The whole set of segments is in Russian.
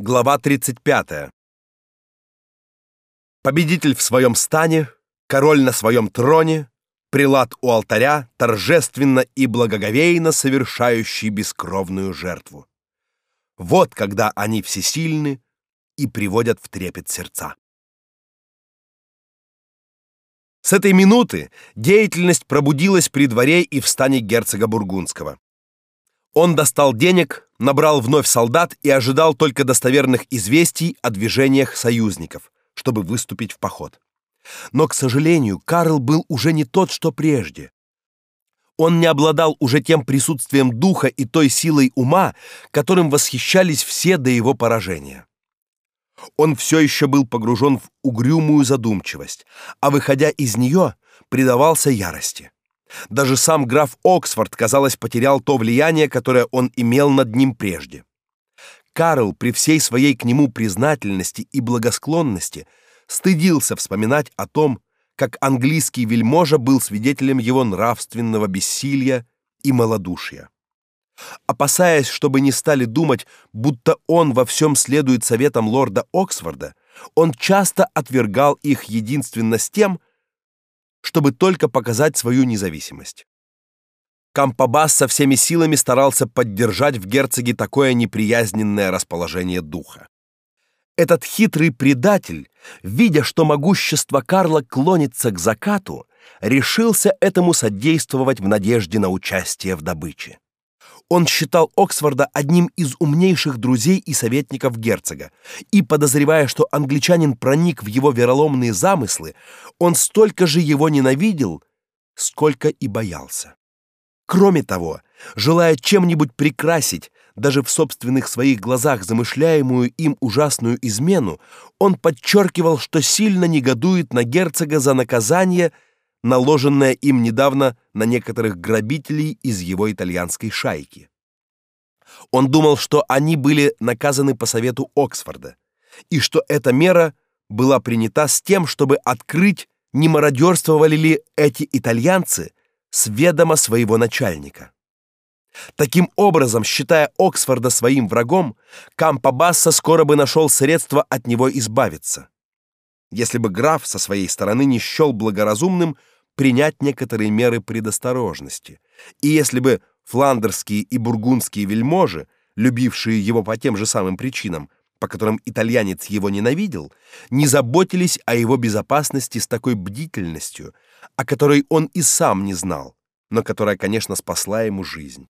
Глава 35. Победитель в своем стане, король на своем троне, прилад у алтаря, торжественно и благоговейно совершающий бескровную жертву. Вот когда они всесильны и приводят в трепет сердца. С этой минуты деятельность пробудилась при дворе и в стане герцога Бургундского. Он достал денег, набрал вновь солдат и ожидал только достоверных известий о движениях союзников, чтобы выступить в поход. Но, к сожалению, Карл был уже не тот, что прежде. Он не обладал уже тем присутствием духа и той силой ума, которым восхищались все до его поражения. Он все еще был погружен в угрюмую задумчивость, а выходя из нее, предавался ярости. Даже сам граф Оксфорд, казалось, потерял то влияние, которое он имел над ним прежде. Карл при всей своей к нему признательности и благосклонности стыдился вспоминать о том, как английский вельможа был свидетелем его нравственного бессилия и малодушия. Опасаясь, чтобы не стали думать, будто он во всем следует советам лорда Оксфорда, он часто отвергал их единственно с тем, чтобы только показать свою независимость. Кампабас со всеми силами старался поддержать в герцоге такое неприязненное расположение духа. Этот хитрый предатель, видя, что могущество Карла клонится к закату, решился этому содействовать в надежде на участие в добыче. Он считал Оксфорда одним из умнейших друзей и советников герцога, и подозревая, что англичанин проник в его вероломные замыслы, он столько же его ненавидел, сколько и боялся. Кроме того, желая чем-нибудь прикрасить даже в собственных своих глазах замышляемую им ужасную измену, он подчеркивал, что сильно негодует на герцога за наказание – наложенное им недавно на некоторых грабителей из его итальянской шайки. Он думал, что они были наказаны по совету Оксфорда, и что эта мера была принята с тем, чтобы открыть, не мародерствовали ли эти итальянцы с ведома своего начальника. Таким образом, считая Оксфорда своим врагом, Кампабасса скоро бы нашел средства от него избавиться если бы граф со своей стороны не счел благоразумным принять некоторые меры предосторожности, и если бы фландерские и бургундские вельможи, любившие его по тем же самым причинам, по которым итальянец его ненавидел, не заботились о его безопасности с такой бдительностью, о которой он и сам не знал, но которая, конечно, спасла ему жизнь.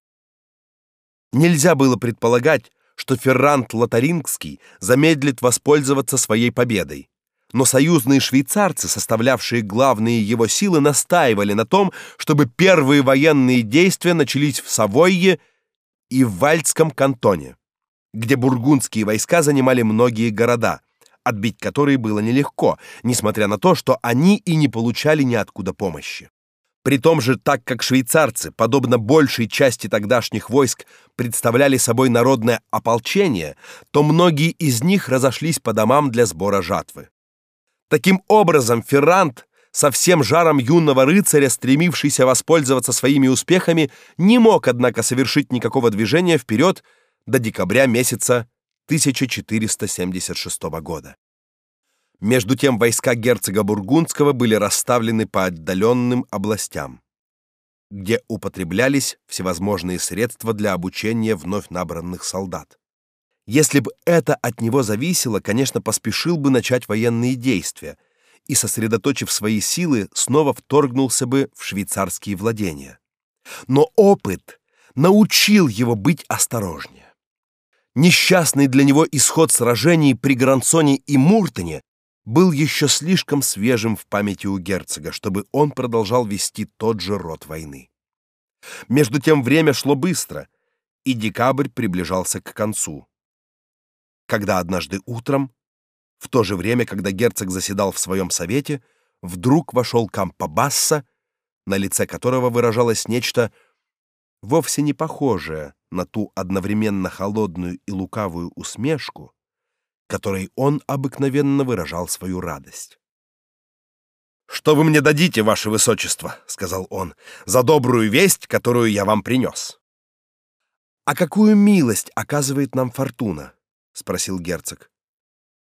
Нельзя было предполагать, что Феррант Лотарингский замедлит воспользоваться своей победой но союзные швейцарцы, составлявшие главные его силы, настаивали на том, чтобы первые военные действия начались в Савойе и в Вальдском кантоне, где бургундские войска занимали многие города, отбить которые было нелегко, несмотря на то, что они и не получали ниоткуда помощи. При том же, так как швейцарцы, подобно большей части тогдашних войск, представляли собой народное ополчение, то многие из них разошлись по домам для сбора жатвы. Таким образом, Феррант, со всем жаром юного рыцаря, стремившийся воспользоваться своими успехами, не мог, однако, совершить никакого движения вперед до декабря месяца 1476 года. Между тем войска герцога Бургундского были расставлены по отдаленным областям, где употреблялись всевозможные средства для обучения вновь набранных солдат. Если бы это от него зависело, конечно, поспешил бы начать военные действия и, сосредоточив свои силы, снова вторгнулся бы в швейцарские владения. Но опыт научил его быть осторожнее. Несчастный для него исход сражений при Грансоне и Муртоне был еще слишком свежим в памяти у герцога, чтобы он продолжал вести тот же род войны. Между тем время шло быстро, и декабрь приближался к концу когда однажды утром, в то же время, когда герцог заседал в своем совете, вдруг вошел Кампабасса, на лице которого выражалось нечто вовсе не похожее на ту одновременно холодную и лукавую усмешку, которой он обыкновенно выражал свою радость. «Что вы мне дадите, ваше высочество?» — сказал он, — «за добрую весть, которую я вам принес». «А какую милость оказывает нам фортуна?» Спросил герцог.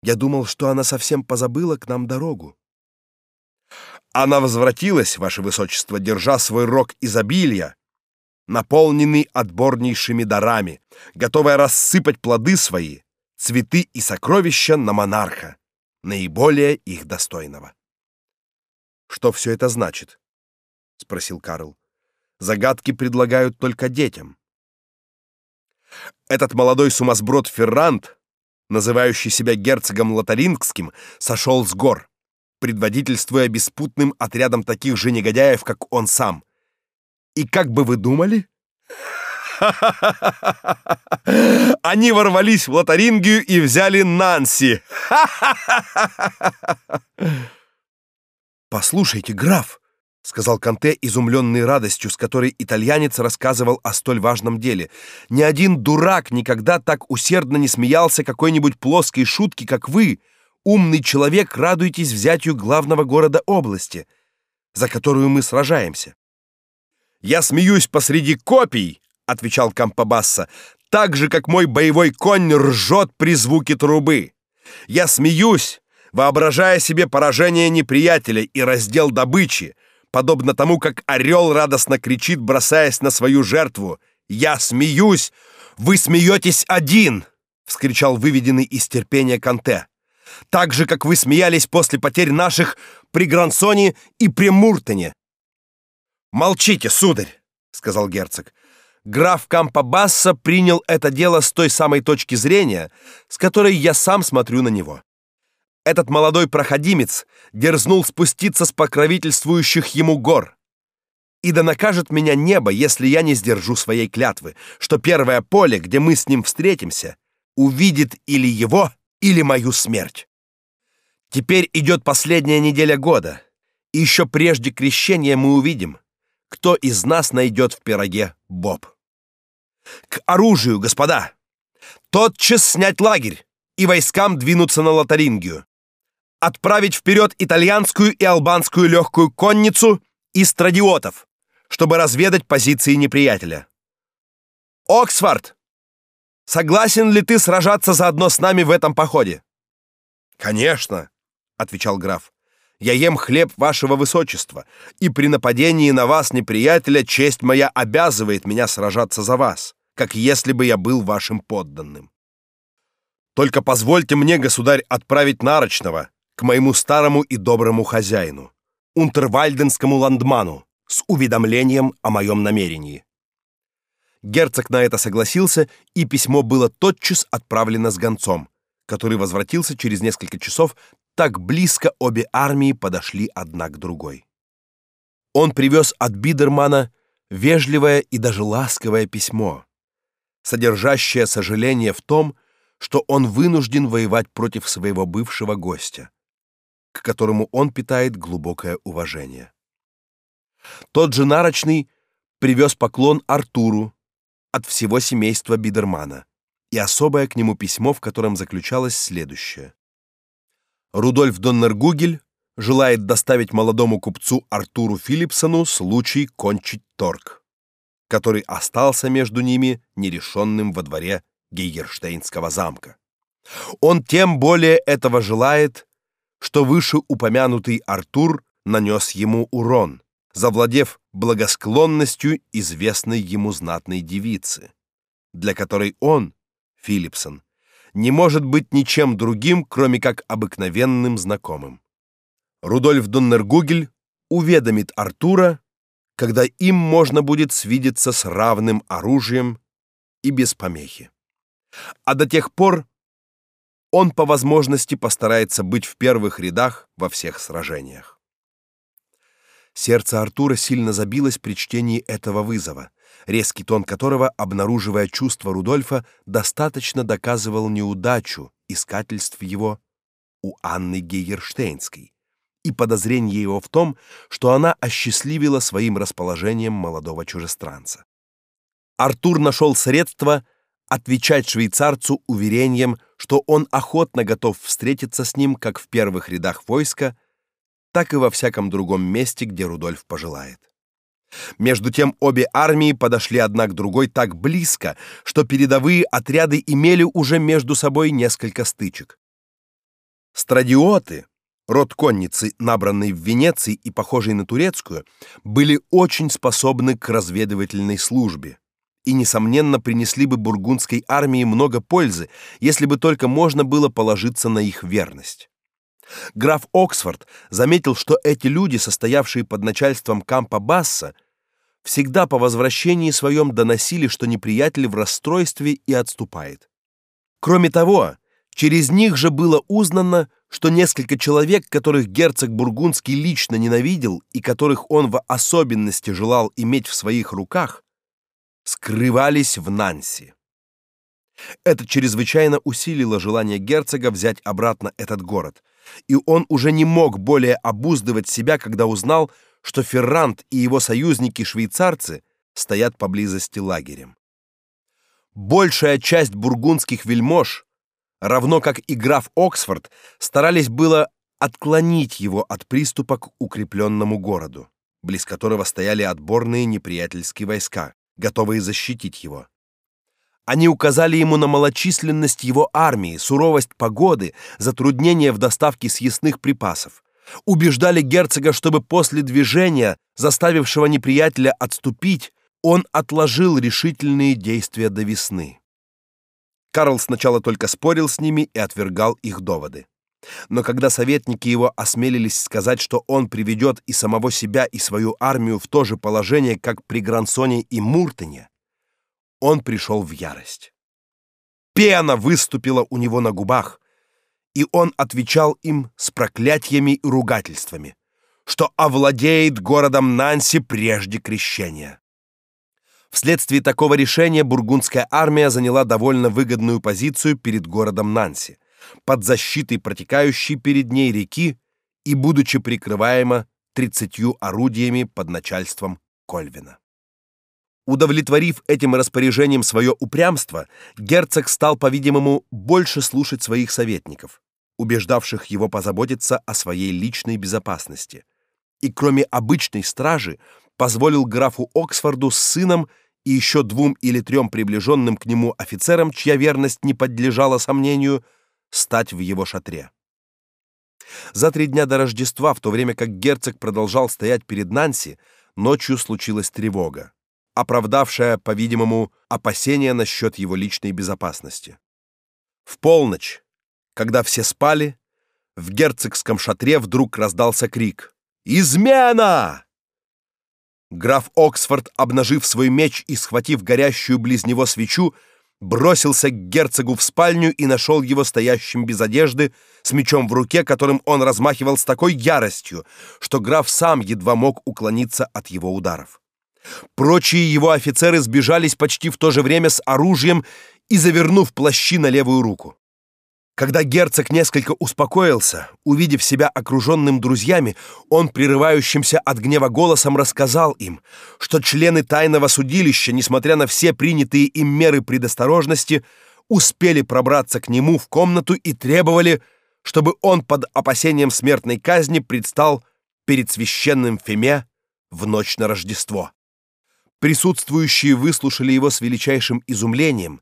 Я думал, что она совсем позабыла к нам дорогу. Она возвратилась, ваше высочество, держа свой рог изобилия, наполненный отборнейшими дарами, готовая рассыпать плоды свои, цветы и сокровища на монарха, наиболее их достойного. Что все это значит? спросил Карл. Загадки предлагают только детям. Этот молодой сумасброд Феррант, называющий себя герцогом Лотарингским, сошел с гор, предводительствуя беспутным отрядом таких же негодяев, как он сам. И как бы вы думали? Они ворвались в Лотарингию и взяли Нанси. Послушайте, граф, сказал Канте, изумленный радостью, с которой итальянец рассказывал о столь важном деле. Ни один дурак никогда так усердно не смеялся какой-нибудь плоской шутки, как вы, умный человек, радуетесь взятию главного города области, за которую мы сражаемся. Я смеюсь посреди копий, отвечал Кампабасса, так же как мой боевой конь ржет при звуке трубы. Я смеюсь, воображая себе поражение неприятеля и раздел добычи, подобно тому, как орел радостно кричит, бросаясь на свою жертву. «Я смеюсь! Вы смеетесь один!» — вскричал выведенный из терпения Канте. «Так же, как вы смеялись после потерь наших при Грансоне и при Муртоне». «Молчите, сударь!» — сказал герцог. Граф Кампабасса принял это дело с той самой точки зрения, с которой я сам смотрю на него этот молодой проходимец дерзнул спуститься с покровительствующих ему гор. И да накажет меня небо, если я не сдержу своей клятвы, что первое поле, где мы с ним встретимся, увидит или его, или мою смерть. Теперь идет последняя неделя года, и еще прежде крещения мы увидим, кто из нас найдет в пироге боб. К оружию, господа! Тотчас снять лагерь и войскам двинуться на Лотарингию отправить вперед итальянскую и албанскую легкую конницу и страдиотов, чтобы разведать позиции неприятеля. Оксфорд, согласен ли ты сражаться заодно с нами в этом походе? Конечно, отвечал граф. Я ем хлеб вашего высочества, и при нападении на вас неприятеля честь моя обязывает меня сражаться за вас, как если бы я был вашим подданным. Только позвольте мне, государь, отправить нарочного, к моему старому и доброму хозяину, унтервальденскому ландману, с уведомлением о моем намерении. Герцог на это согласился, и письмо было тотчас отправлено с гонцом, который возвратился через несколько часов, так близко обе армии подошли одна к другой. Он привез от Бидермана вежливое и даже ласковое письмо, содержащее сожаление в том, что он вынужден воевать против своего бывшего гостя, к которому он питает глубокое уважение. Тот же Нарочный привез поклон Артуру от всего семейства Бидермана и особое к нему письмо, в котором заключалось следующее: Рудольф Доннергугель желает доставить молодому купцу Артуру Филипсону случай кончить торг, который остался между ними нерешенным во дворе Гейгерштейнского замка. Он тем более этого желает, что вышеупомянутый Артур нанес ему урон, завладев благосклонностью известной ему знатной девицы, для которой он, Филипсон, не может быть ничем другим, кроме как обыкновенным знакомым. Рудольф Доннергугель уведомит Артура, когда им можно будет свидеться с равным оружием и без помехи. А до тех пор он по возможности постарается быть в первых рядах во всех сражениях. Сердце Артура сильно забилось при чтении этого вызова, резкий тон которого, обнаруживая чувства Рудольфа, достаточно доказывал неудачу искательств его у Анны Гейерштейнской и подозрение его в том, что она осчастливила своим расположением молодого чужестранца. Артур нашел средства отвечать швейцарцу уверением, что он охотно готов встретиться с ним как в первых рядах войска, так и во всяком другом месте, где Рудольф пожелает. Между тем обе армии подошли одна к другой так близко, что передовые отряды имели уже между собой несколько стычек. Страдиоты, род конницы, набранный в Венеции и похожий на турецкую, были очень способны к разведывательной службе и несомненно принесли бы бургундской армии много пользы, если бы только можно было положиться на их верность. Граф Оксфорд заметил, что эти люди, состоявшие под начальством Кампа Басса, всегда по возвращении своем доносили, что неприятель в расстройстве и отступает. Кроме того, через них же было узнано, что несколько человек, которых герцог бургундский лично ненавидел и которых он в особенности желал иметь в своих руках, скрывались в Нанси. Это чрезвычайно усилило желание герцога взять обратно этот город, и он уже не мог более обуздывать себя, когда узнал, что Феррант и его союзники-швейцарцы стоят поблизости лагерем. Большая часть бургундских вельмож, равно как и граф Оксфорд, старались было отклонить его от приступа к укрепленному городу, близ которого стояли отборные неприятельские войска, готовые защитить его. Они указали ему на малочисленность его армии, суровость погоды, затруднения в доставке съестных припасов. Убеждали герцога, чтобы после движения, заставившего неприятеля отступить, он отложил решительные действия до весны. Карл сначала только спорил с ними и отвергал их доводы. Но когда советники его осмелились сказать, что он приведет и самого себя, и свою армию в то же положение, как при Грансоне и Муртене, он пришел в ярость. Пена выступила у него на губах, и он отвечал им с проклятиями и ругательствами, что овладеет городом Нанси прежде крещения. Вследствие такого решения бургундская армия заняла довольно выгодную позицию перед городом Нанси – под защитой протекающей перед ней реки и будучи прикрываема тридцатью орудиями под начальством Кольвина. Удовлетворив этим распоряжением свое упрямство, герцог стал, по-видимому, больше слушать своих советников, убеждавших его позаботиться о своей личной безопасности. И кроме обычной стражи, позволил графу Оксфорду с сыном и еще двум или трем приближенным к нему офицерам, чья верность не подлежала сомнению, стать в его шатре. За три дня до Рождества, в то время как герцог продолжал стоять перед Нанси, ночью случилась тревога, оправдавшая, по-видимому, опасения насчет его личной безопасности. В полночь, когда все спали, в герцогском шатре вдруг раздался крик «Измена!». Граф Оксфорд, обнажив свой меч и схватив горящую близ него свечу, бросился к герцогу в спальню и нашел его стоящим без одежды, с мечом в руке, которым он размахивал с такой яростью, что граф сам едва мог уклониться от его ударов. Прочие его офицеры сбежались почти в то же время с оружием и завернув плащи на левую руку. Когда герцог несколько успокоился, увидев себя окруженным друзьями, он прерывающимся от гнева голосом рассказал им, что члены тайного судилища, несмотря на все принятые им меры предосторожности, успели пробраться к нему в комнату и требовали, чтобы он под опасением смертной казни предстал перед священным Феме в ночь на Рождество. Присутствующие выслушали его с величайшим изумлением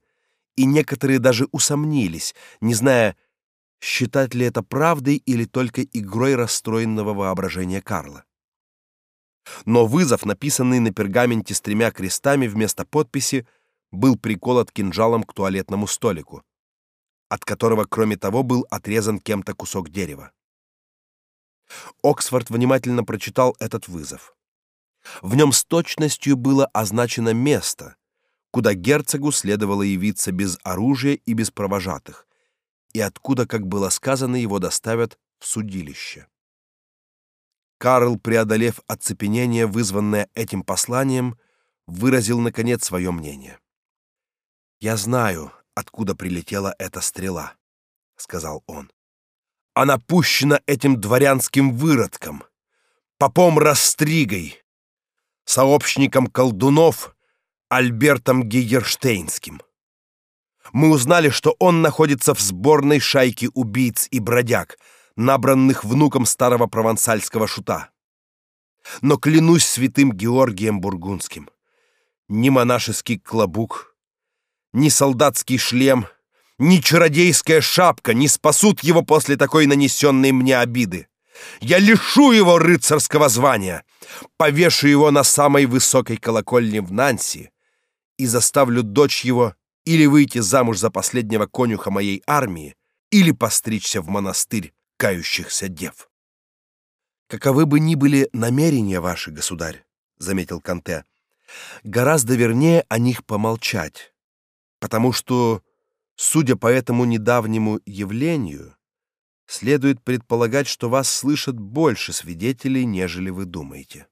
и некоторые даже усомнились, не зная, считать ли это правдой или только игрой расстроенного воображения Карла. Но вызов, написанный на пергаменте с тремя крестами вместо подписи, был приколот кинжалом к туалетному столику, от которого, кроме того, был отрезан кем-то кусок дерева. Оксфорд внимательно прочитал этот вызов. В нем с точностью было означено место, куда герцогу следовало явиться без оружия и без провожатых, и откуда, как было сказано, его доставят в судилище. Карл, преодолев оцепенение, вызванное этим посланием, выразил наконец свое мнение. Я знаю, откуда прилетела эта стрела, сказал он. Она пущена этим дворянским выродком, попом Растригой, сообщником колдунов Альбертом Гейерштейнским. Мы узнали, что он находится в сборной шайки убийц и бродяг, набранных внуком старого провансальского шута. Но клянусь святым Георгием Бургундским, ни монашеский клобук, ни солдатский шлем, ни чародейская шапка не спасут его после такой нанесенной мне обиды. Я лишу его рыцарского звания, повешу его на самой высокой колокольне в Нанси и заставлю дочь его или выйти замуж за последнего конюха моей армии, или постричься в монастырь кающихся дев. Каковы бы ни были намерения ваши, государь, заметил Канте, гораздо вернее о них помолчать, потому что, судя по этому недавнему явлению, следует предполагать, что вас слышат больше свидетелей, нежели вы думаете.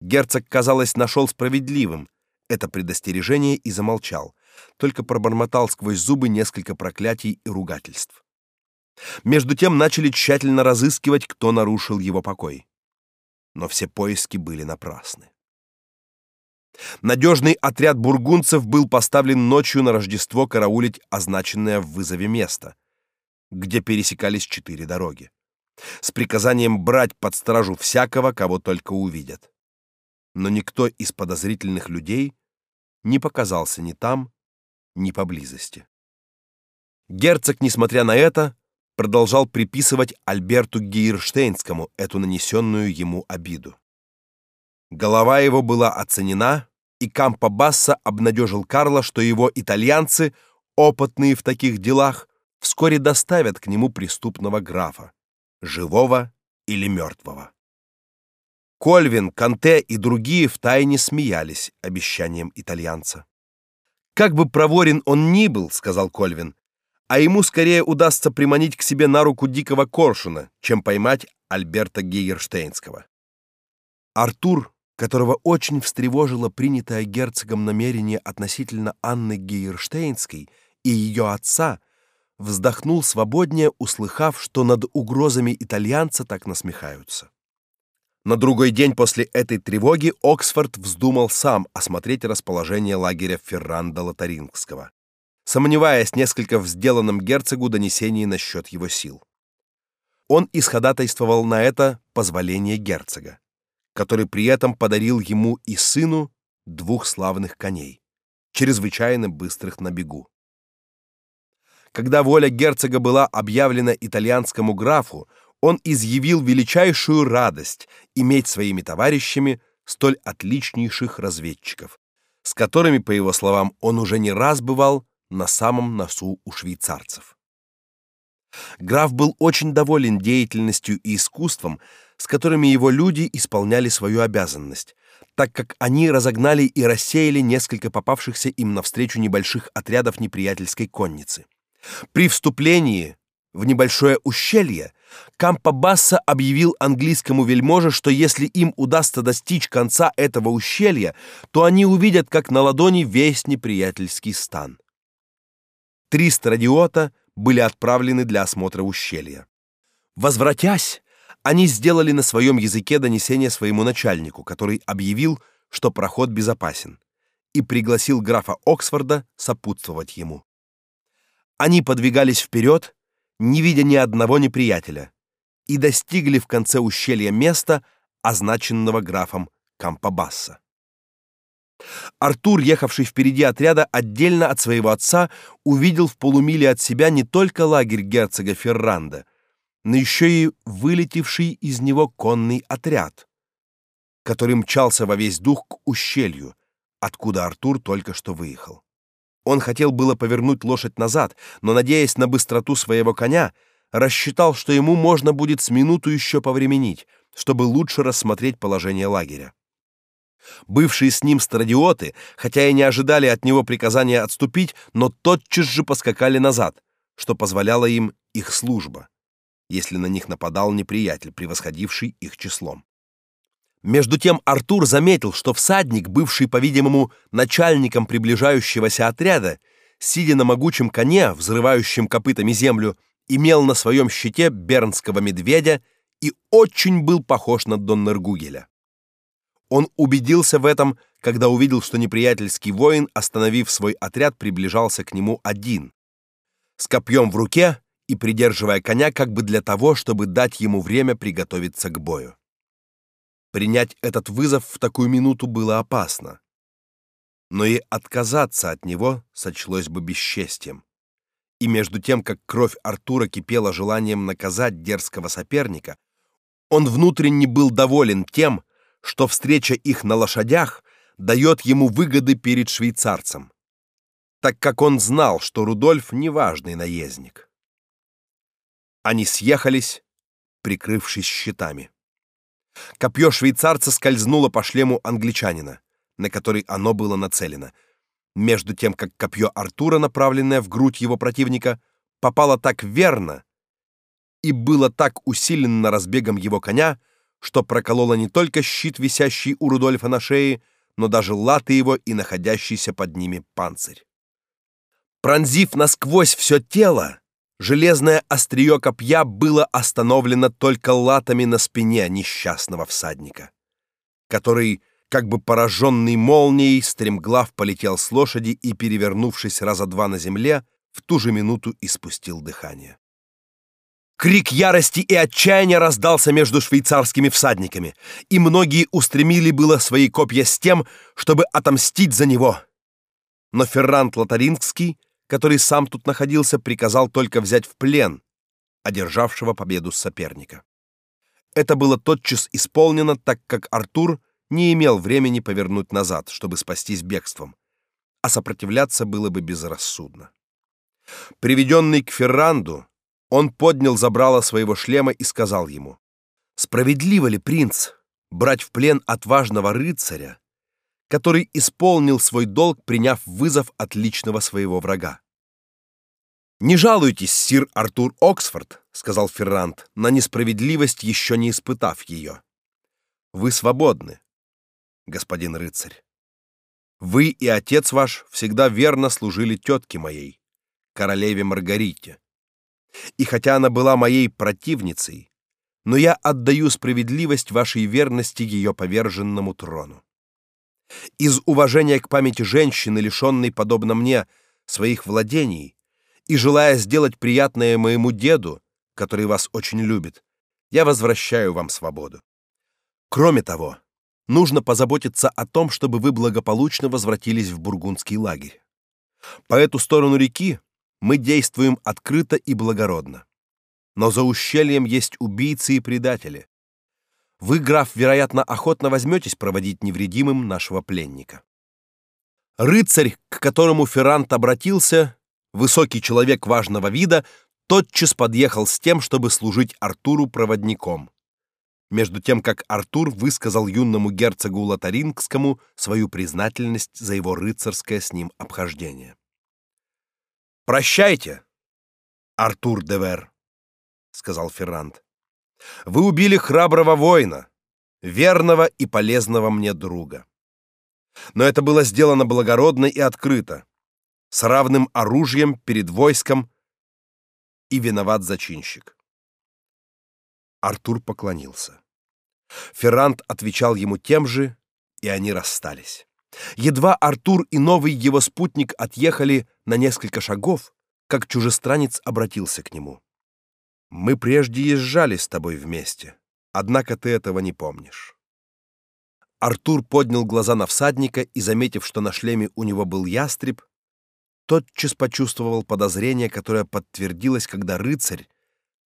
Герцог, казалось, нашел справедливым это предостережение и замолчал, только пробормотал сквозь зубы несколько проклятий и ругательств. Между тем начали тщательно разыскивать, кто нарушил его покой. Но все поиски были напрасны. Надежный отряд бургунцев был поставлен ночью на Рождество караулить означенное в вызове место, где пересекались четыре дороги, с приказанием брать под стражу всякого, кого только увидят. Но никто из подозрительных людей не показался ни там, ни поблизости. Герцог, несмотря на это, продолжал приписывать Альберту Гейерштейнскому эту нанесенную ему обиду. Голова его была оценена, и Кампо Басса обнадежил Карла, что его итальянцы, опытные в таких делах, вскоре доставят к нему преступного графа, живого или мертвого. Кольвин, Канте и другие втайне смеялись обещаниям итальянца. Как бы проворен он ни был, сказал Кольвин, а ему скорее удастся приманить к себе на руку дикого коршуна, чем поймать Альберта Гейерштейнского. Артур, которого очень встревожило принятое герцогом намерение относительно Анны Гейерштейнской и ее отца, вздохнул свободнее, услыхав, что над угрозами итальянца так насмехаются. На другой день после этой тревоги Оксфорд вздумал сам осмотреть расположение лагеря Ферранда Лотарингского, сомневаясь несколько в сделанном герцогу донесении насчет его сил. Он исходатайствовал на это позволение герцога, который при этом подарил ему и сыну двух славных коней, чрезвычайно быстрых на бегу. Когда воля герцога была объявлена итальянскому графу, он изъявил величайшую радость иметь своими товарищами столь отличнейших разведчиков, с которыми, по его словам, он уже не раз бывал на самом носу у швейцарцев. Граф был очень доволен деятельностью и искусством, с которыми его люди исполняли свою обязанность, так как они разогнали и рассеяли несколько попавшихся им навстречу небольших отрядов неприятельской конницы. При вступлении в небольшое ущелье Кампа-Басса объявил английскому вельможе, что если им удастся достичь конца этого ущелья, то они увидят, как на ладони весь неприятельский стан. Три страдиота были отправлены для осмотра ущелья. Возвратясь, они сделали на своем языке донесение своему начальнику, который объявил, что проход безопасен, и пригласил графа Оксфорда сопутствовать ему. Они подвигались вперед, не видя ни одного неприятеля, и достигли в конце ущелья места, означенного графом Кампабасса. Артур, ехавший впереди отряда отдельно от своего отца, увидел в полумиле от себя не только лагерь герцога Ферранда, но еще и вылетевший из него конный отряд, который мчался во весь дух к ущелью, откуда Артур только что выехал. Он хотел было повернуть лошадь назад, но надеясь на быстроту своего коня, рассчитал, что ему можно будет с минуту еще повременить, чтобы лучше рассмотреть положение лагеря. Бывшие с ним страдиоты, хотя и не ожидали от него приказания отступить, но тотчас же поскакали назад, что позволяло им их служба, если на них нападал неприятель, превосходивший их числом. Между тем Артур заметил, что всадник, бывший, по-видимому, начальником приближающегося отряда, сидя на могучем коне, взрывающем копытами землю, имел на своем щите бернского медведя и очень был похож на Доннергугеля. Он убедился в этом, когда увидел, что неприятельский воин, остановив свой отряд, приближался к нему один, с копьем в руке и придерживая коня как бы для того, чтобы дать ему время приготовиться к бою. Принять этот вызов в такую минуту было опасно. Но и отказаться от него сочлось бы бесчестием. И между тем, как кровь Артура кипела желанием наказать дерзкого соперника, он внутренне был доволен тем, что встреча их на лошадях дает ему выгоды перед швейцарцем, так как он знал, что Рудольф неважный наездник. Они съехались, прикрывшись щитами. Копье швейцарца скользнуло по шлему англичанина, на который оно было нацелено, между тем как копье Артура, направленное в грудь его противника, попало так верно и было так усиленно разбегом его коня, что прокололо не только щит, висящий у Рудольфа на шее, но даже латы его и находящийся под ними панцирь. Пронзив насквозь все тело, железное острие копья было остановлено только латами на спине несчастного всадника, который, как бы пораженный молнией, стремглав полетел с лошади и, перевернувшись раза два на земле, в ту же минуту испустил дыхание. Крик ярости и отчаяния раздался между швейцарскими всадниками, и многие устремили было свои копья с тем, чтобы отомстить за него. Но Феррант Лотарингский, который сам тут находился, приказал только взять в плен одержавшего победу соперника. Это было тотчас исполнено, так как Артур не имел времени повернуть назад, чтобы спастись бегством, а сопротивляться было бы безрассудно. Приведенный к Ферранду, он поднял забрало своего шлема и сказал ему: "Справедливо ли, принц, брать в плен отважного рыцаря, который исполнил свой долг, приняв вызов от личного своего врага?" "Не жалуйтесь, сир Артур Оксфорд", сказал Ферранд, "на несправедливость еще не испытав ее. Вы свободны, господин рыцарь. Вы и отец ваш всегда верно служили тетке моей, королеве Маргарите. И хотя она была моей противницей, но я отдаю справедливость вашей верности ее поверженному трону. Из уважения к памяти женщины, лишенной, подобно мне, своих владений, и желая сделать приятное моему деду, который вас очень любит, я возвращаю вам свободу. Кроме того, нужно позаботиться о том, чтобы вы благополучно возвратились в бургундский лагерь. По эту сторону реки мы действуем открыто и благородно. Но за ущельем есть убийцы и предатели. Вы, граф, вероятно, охотно возьметесь проводить невредимым нашего пленника. Рыцарь, к которому Феррант обратился, высокий человек важного вида, тотчас подъехал с тем, чтобы служить Артуру проводником. Между тем, как Артур высказал юному герцогу Лотарингскому свою признательность за его рыцарское с ним обхождение. Прощайте, Артур Девер, сказал Ферранд. Вы убили храброго воина, верного и полезного мне друга. Но это было сделано благородно и открыто, с равным оружием перед войском, и виноват зачинщик. Артур поклонился. Ферранд отвечал ему тем же, и они расстались. Едва Артур и новый его спутник отъехали на несколько шагов, как чужестранец обратился к нему. Мы прежде езжали с тобой вместе, однако ты этого не помнишь. Артур поднял глаза на всадника и, заметив, что на шлеме у него был ястреб, тотчас почувствовал подозрение, которое подтвердилось, когда рыцарь,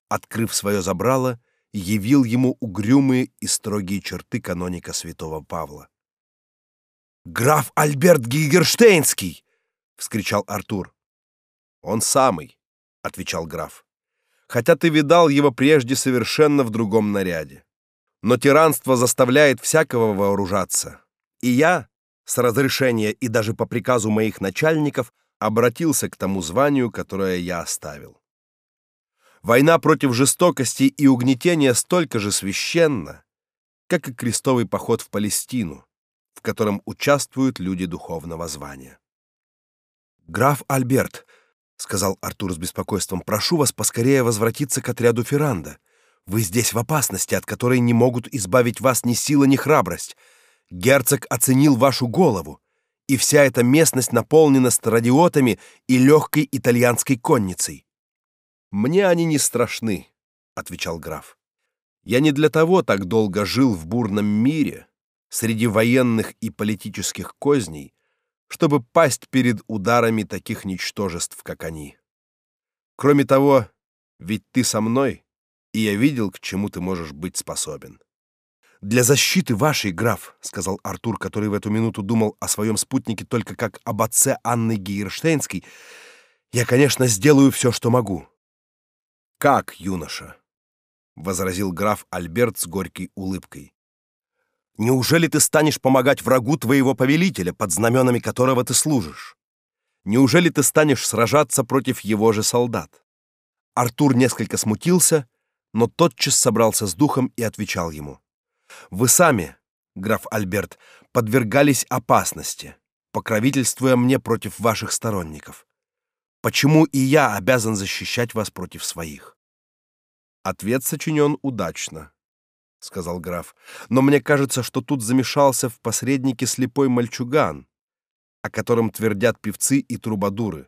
открыв свое забрало, явил ему угрюмые и строгие черты каноника святого Павла. Граф Альберт Гигерштейнский, вскричал Артур. Он самый, отвечал граф. Хотя ты видал его прежде совершенно в другом наряде. Но тиранство заставляет всякого вооружаться. И я, с разрешения и даже по приказу моих начальников, обратился к тому званию, которое я оставил. Война против жестокости и угнетения столько же священна, как и крестовый поход в Палестину в котором участвуют люди духовного звания. Граф Альберт, сказал Артур с беспокойством, прошу вас поскорее возвратиться к отряду Ферранда. Вы здесь в опасности, от которой не могут избавить вас ни сила, ни храбрость. Герцог оценил вашу голову, и вся эта местность наполнена страдиотами и легкой итальянской конницей. Мне они не страшны, отвечал граф. Я не для того так долго жил в бурном мире, среди военных и политических козней, чтобы пасть перед ударами таких ничтожеств, как они. Кроме того, ведь ты со мной, и я видел, к чему ты можешь быть способен. Для защиты вашей, граф, сказал Артур, который в эту минуту думал о своем спутнике только как об отце Анны Гейерштейнской, я, конечно, сделаю все, что могу. Как, юноша? возразил граф Альберт с горькой улыбкой. Неужели ты станешь помогать врагу твоего повелителя, под знаменами которого ты служишь? Неужели ты станешь сражаться против его же солдат? Артур несколько смутился, но тотчас собрался с духом и отвечал ему: Вы сами, граф Альберт, подвергались опасности, покровительствуя мне против ваших сторонников. Почему и я обязан защищать вас против своих? Ответ сочинен удачно, сказал граф. Но мне кажется, что тут замешался в посреднике слепой мальчуган, о котором твердят певцы и трубадуры,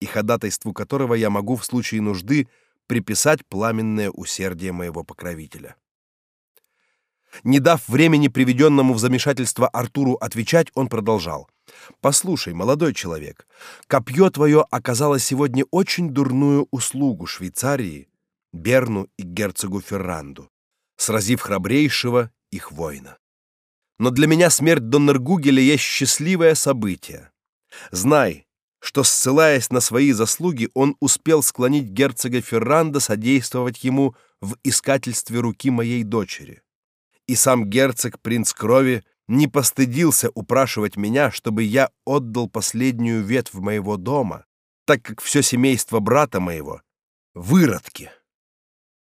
и ходатайству которого я могу в случае нужды приписать пламенное усердие моего покровителя. Не дав времени приведенному в замешательство Артуру отвечать, он продолжал: "Послушай, молодой человек, копье твое оказало сегодня очень дурную услугу Швейцарии Берну и герцогу Ферранду, сразив храбрейшего их воина. Но для меня смерть Доннергугеля есть счастливое событие. Знай, что, ссылаясь на свои заслуги, он успел склонить герцога Ферранда содействовать ему в искательстве руки моей дочери. И сам герцог, принц крови, не постыдился упрашивать меня, чтобы я отдал последнюю ветвь моего дома, так как все семейство брата моего — выродки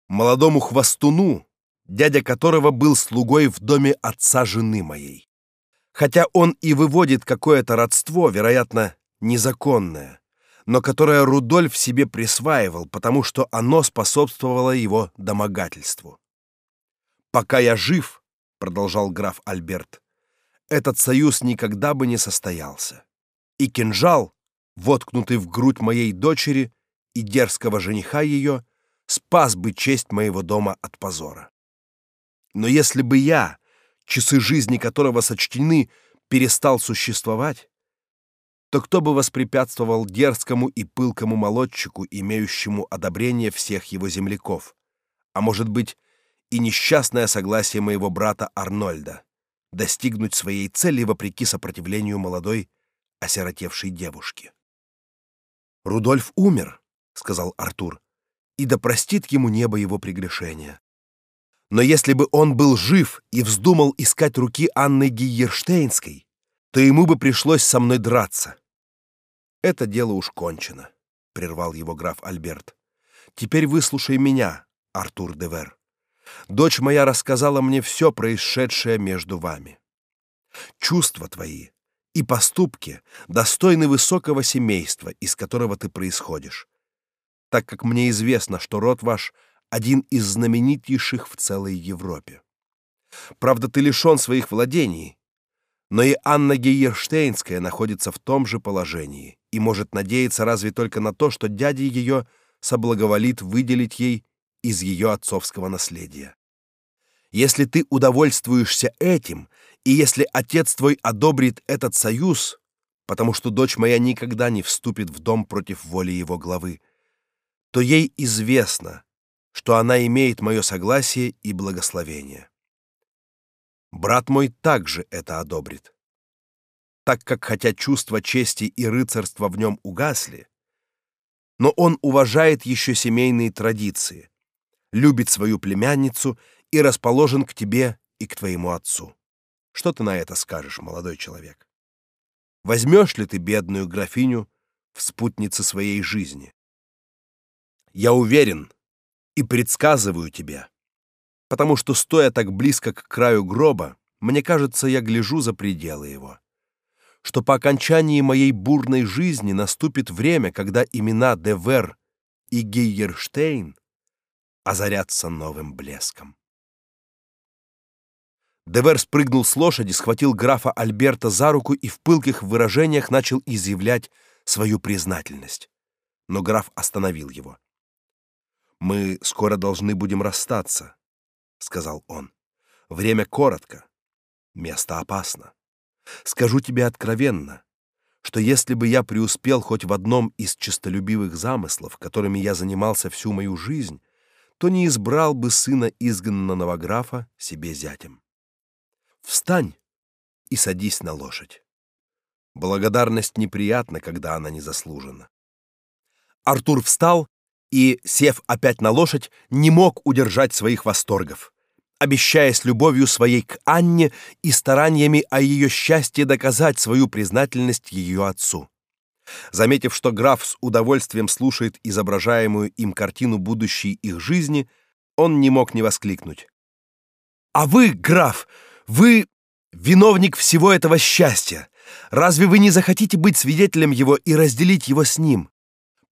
молодому хвостуну, дядя которого был слугой в доме отца жены моей. Хотя он и выводит какое-то родство, вероятно, незаконное, но которое Рудольф себе присваивал, потому что оно способствовало его домогательству. Пока я жив, продолжал граф Альберт, этот союз никогда бы не состоялся. И кинжал, воткнутый в грудь моей дочери и дерзкого жениха ее, спас бы честь моего дома от позора. Но если бы я, часы жизни которого сочтены, перестал существовать, то кто бы воспрепятствовал дерзкому и пылкому молодчику, имеющему одобрение всех его земляков, а может быть и несчастное согласие моего брата Арнольда достигнуть своей цели вопреки сопротивлению молодой осиротевшей девушки. Рудольф умер, сказал Артур и да простит ему небо его прегрешения. Но если бы он был жив и вздумал искать руки Анны Гиерштейнской, то ему бы пришлось со мной драться. Это дело уж кончено, прервал его граф Альберт. Теперь выслушай меня, Артур де Вер. Дочь моя рассказала мне все происшедшее между вами. Чувства твои и поступки достойны высокого семейства, из которого ты происходишь так как мне известно, что род ваш один из знаменитейших в целой Европе. Правда, ты лишен своих владений, но и Анна Гейерштейнская находится в том же положении и может надеяться разве только на то, что дядя ее соблаговолит выделить ей из ее отцовского наследия. Если ты удовольствуешься этим, и если отец твой одобрит этот союз, потому что дочь моя никогда не вступит в дом против воли его главы, то ей известно, что она имеет мое согласие и благословение. Брат мой также это одобрит. Так как хотя чувство чести и рыцарства в нем угасли, но он уважает еще семейные традиции, любит свою племянницу и расположен к тебе и к твоему отцу. Что ты на это скажешь, молодой человек? Возьмешь ли ты бедную графиню в спутнице своей жизни? Я уверен и предсказываю тебе, потому что стоя так близко к краю гроба, мне кажется, я гляжу за пределы его. Что по окончании моей бурной жизни наступит время, когда имена Девер и Гейерштейн озарятся новым блеском. Девер спрыгнул с лошади, схватил графа Альберта за руку и в пылких выражениях начал изъявлять свою признательность. Но граф остановил его. Мы скоро должны будем расстаться. сказал он. Время коротко, место опасно. Скажу тебе откровенно, что если бы я преуспел хоть в одном из честолюбивых замыслов, которыми я занимался всю мою жизнь, то не избрал бы сына изгнанного графа себе зятем. Встань и садись на лошадь. Благодарность неприятна, когда она не заслужена. Артур встал и, сев опять на лошадь, не мог удержать своих восторгов обещаясь любовью своей к Анне и стараниями о ее счастье доказать свою признательность ее отцу. Заметив, что граф с удовольствием слушает изображаемую им картину будущей их жизни, он не мог не воскликнуть: "А вы, граф, вы виновник всего этого счастья. Разве вы не захотите быть свидетелем его и разделить его с ним?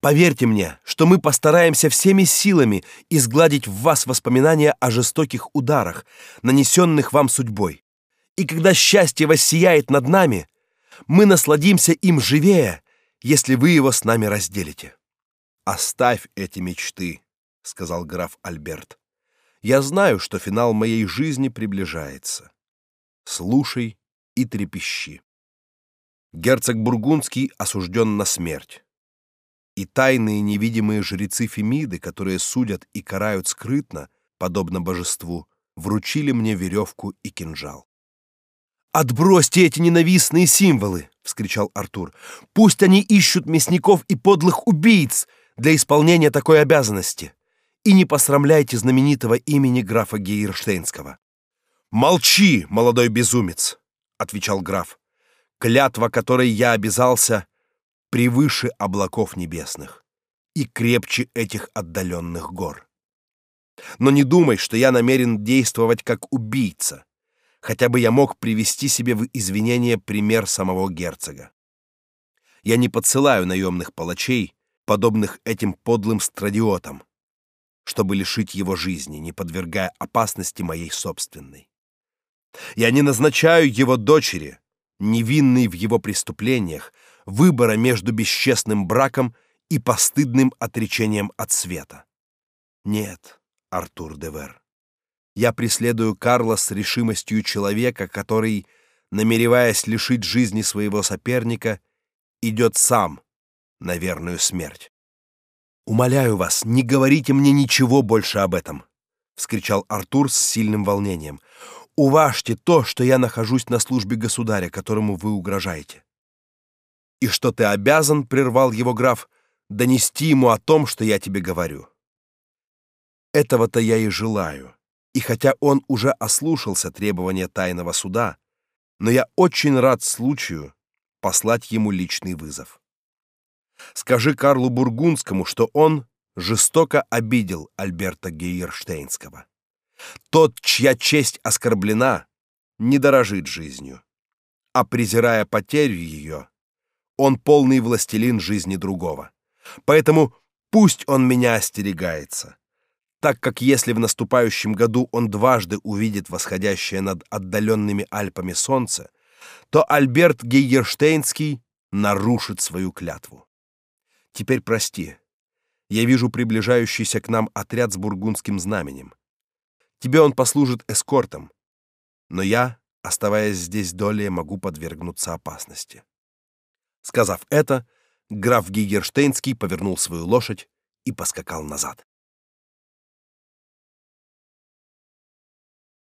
Поверьте мне, что мы постараемся всеми силами изгладить в вас воспоминания о жестоких ударах, нанесенных вам судьбой. И когда счастье воссияет над нами, мы насладимся им живее, если вы его с нами разделите. Оставь эти мечты, сказал граф Альберт. Я знаю, что финал моей жизни приближается. Слушай и трепещи. Герцог бургундский осужден на смерть и тайные невидимые жрецы Фемиды, которые судят и карают скрытно, подобно божеству, вручили мне веревку и кинжал. «Отбросьте эти ненавистные символы!» — вскричал Артур. «Пусть они ищут мясников и подлых убийц для исполнения такой обязанности. И не посрамляйте знаменитого имени графа Гейерштейнского». «Молчи, молодой безумец!» — отвечал граф. «Клятва, которой я обязался, превыше облаков небесных и крепче этих отдаленных гор. Но не думай, что я намерен действовать как убийца, хотя бы я мог привести себе в извинение пример самого герцога. Я не подсылаю наемных палачей, подобных этим подлым страдиотам, чтобы лишить его жизни, не подвергая опасности моей собственной. Я не назначаю его дочери, невинной в его преступлениях, выбора между бесчестным браком и постыдным отречением от света. Нет, Артур де Вер. Я преследую Карла с решимостью человека, который, намереваясь лишить жизни своего соперника, идет сам на верную смерть. Умоляю вас, не говорите мне ничего больше об этом, вскричал Артур с сильным волнением. Уважьте то, что я нахожусь на службе государя, которому вы угрожаете и что ты обязан, прервал его граф, донести ему о том, что я тебе говорю. Этого-то я и желаю. И хотя он уже ослушался требования тайного суда, но я очень рад случаю послать ему личный вызов. Скажи Карлу Бургундскому, что он жестоко обидел Альберта Гейерштейнского. Тот, чья честь оскорблена, не дорожит жизнью, а презирая потерю ее, он полный властелин жизни другого. Поэтому пусть он меня остерегается, так как если в наступающем году он дважды увидит восходящее над отдаленными Альпами солнце, то Альберт Гейерштейнский нарушит свою клятву. Теперь прости. Я вижу приближающийся к нам отряд с бургундским знаменем. Тебе он послужит эскортом, но я, оставаясь здесь долее, могу подвергнуться опасности. Сказав это, граф Гигерштейнский повернул свою лошадь и поскакал назад.